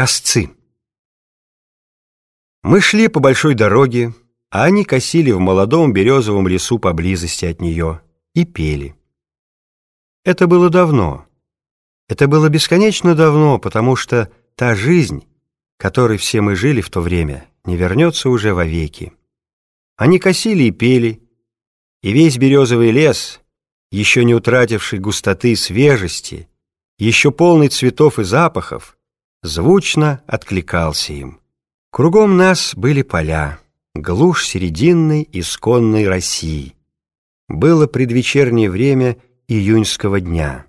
Косцы. Мы шли по большой дороге, а они косили в молодом березовом лесу поблизости от нее и пели. Это было давно. Это было бесконечно давно, потому что та жизнь, которой все мы жили в то время, не вернется уже вовеки. Они косили и пели, и весь березовый лес, еще не утративший густоты и свежести, еще полный цветов и запахов, звучно откликался им. Кругом нас были поля, глушь серединной исконной России. Было предвечернее время июньского дня.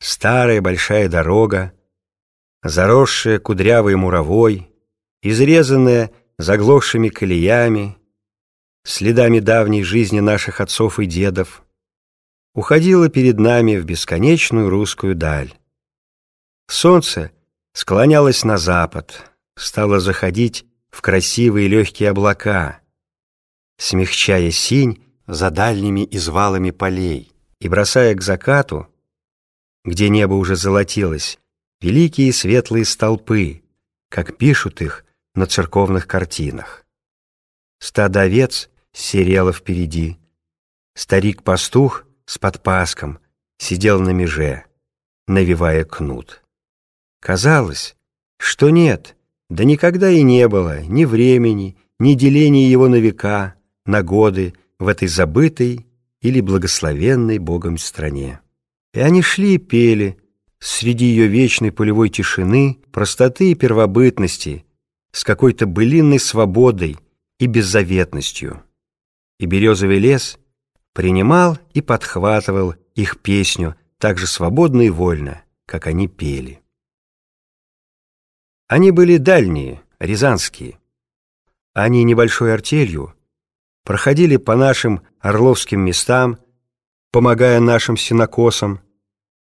Старая большая дорога, заросшая кудрявой муровой, изрезанная заглохшими колеями, следами давней жизни наших отцов и дедов, уходила перед нами в бесконечную русскую даль. Солнце — склонялась на запад, стала заходить в красивые легкие облака, смягчая синь за дальними извалами полей и бросая к закату, где небо уже золотилось, великие светлые столпы, как пишут их на церковных картинах. Стадо овец серело впереди. Старик-пастух с подпаском сидел на меже, навивая кнут. Казалось, что нет, да никогда и не было ни времени, ни деления его на века, на годы в этой забытой или благословенной Богом стране. И они шли и пели среди ее вечной полевой тишины, простоты и первобытности, с какой-то былинной свободой и беззаветностью. И березовый лес принимал и подхватывал их песню так же свободно и вольно, как они пели. Они были дальние, рязанские. Они небольшой артелью проходили по нашим орловским местам, помогая нашим сенокосам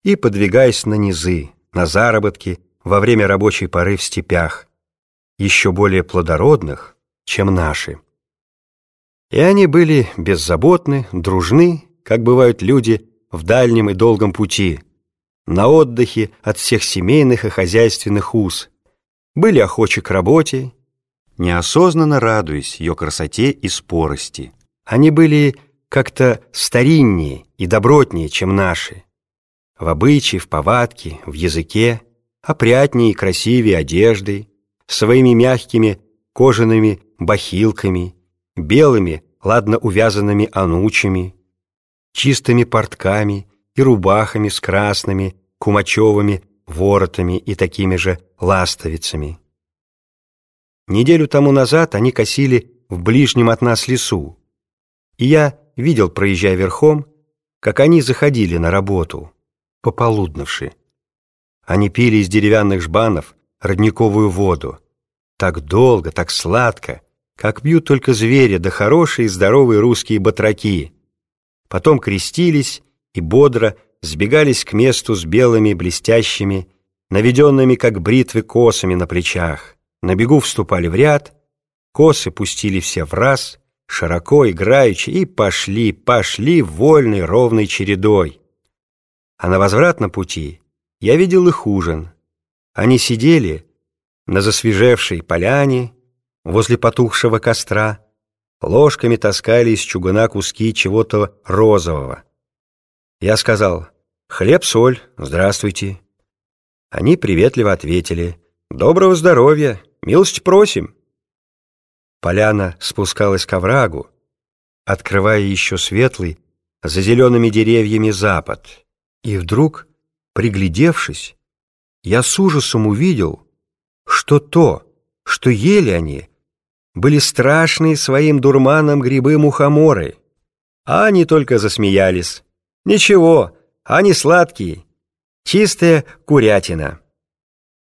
и подвигаясь на низы, на заработки во время рабочей поры в степях, еще более плодородных, чем наши. И они были беззаботны, дружны, как бывают люди в дальнем и долгом пути, на отдыхе от всех семейных и хозяйственных уз, были охочи к работе, неосознанно радуясь ее красоте и спорости. Они были как-то стариннее и добротнее, чем наши. В обычае, в повадке, в языке, опрятнее и красивее одеждой, своими мягкими кожаными бахилками, белыми, ладно увязанными анучами, чистыми портками и рубахами с красными, кумачевыми воротами и такими же ластовицами. Неделю тому назад они косили в ближнем от нас лесу, и я видел, проезжая верхом, как они заходили на работу, пополуднавши. Они пили из деревянных жбанов родниковую воду, так долго, так сладко, как пьют только звери да хорошие здоровые русские батраки. Потом крестились и бодро сбегались к месту с белыми блестящими, наведенными как бритвы косами на плечах. На бегу вступали в ряд, косы пустили все в раз, широко, играючи, и пошли, пошли вольной ровной чередой. А на возвратном пути я видел их ужин. Они сидели на засвежевшей поляне возле потухшего костра, ложками таскали из чугуна куски чего-то розового. Я сказал «Хлеб-соль, здравствуйте». Они приветливо ответили «Доброго здоровья, милость просим». Поляна спускалась к оврагу, открывая еще светлый, за зелеными деревьями запад. И вдруг, приглядевшись, я с ужасом увидел, что то, что ели они, были страшные своим дурманом грибы-мухоморы, а они только засмеялись. Ничего, они сладкие. Чистая курятина.